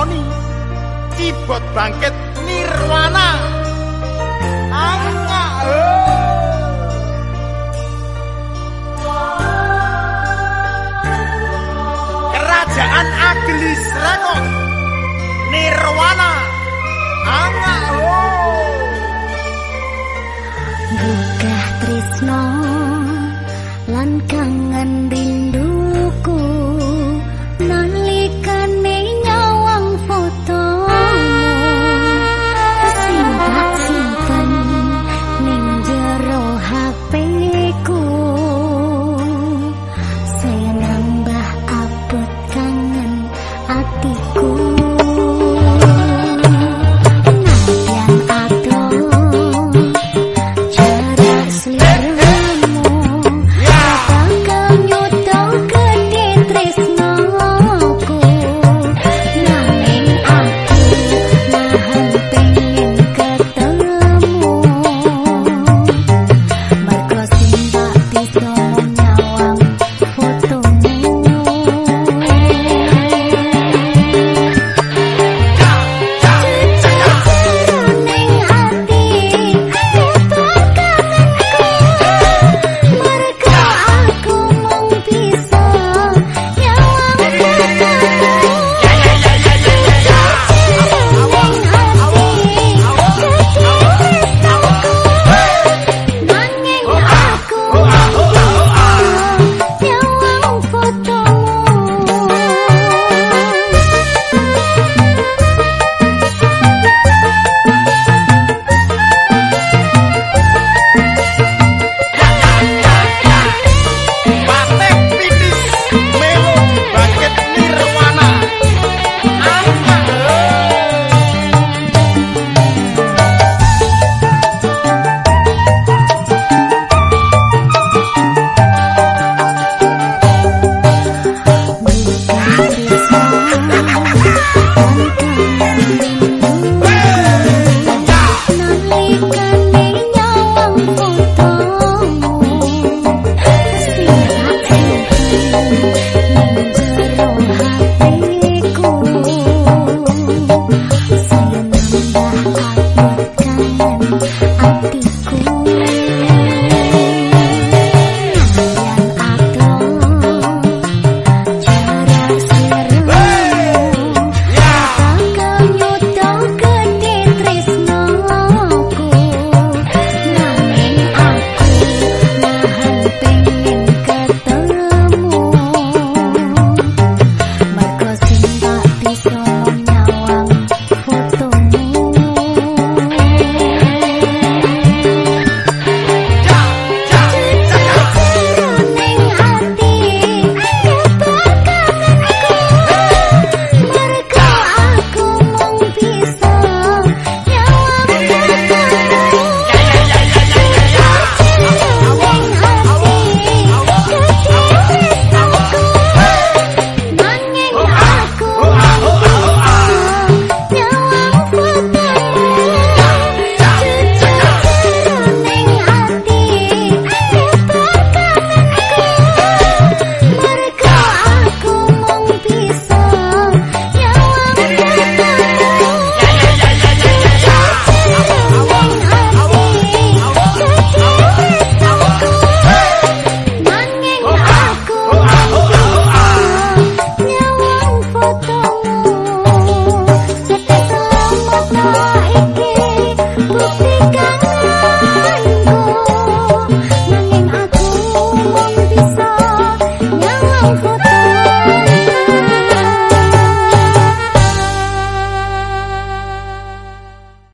nglakoni cibot bangkit nirwana. Angka. Kerajaan aglis rangon nirwana. Angka 低谷。Thank you.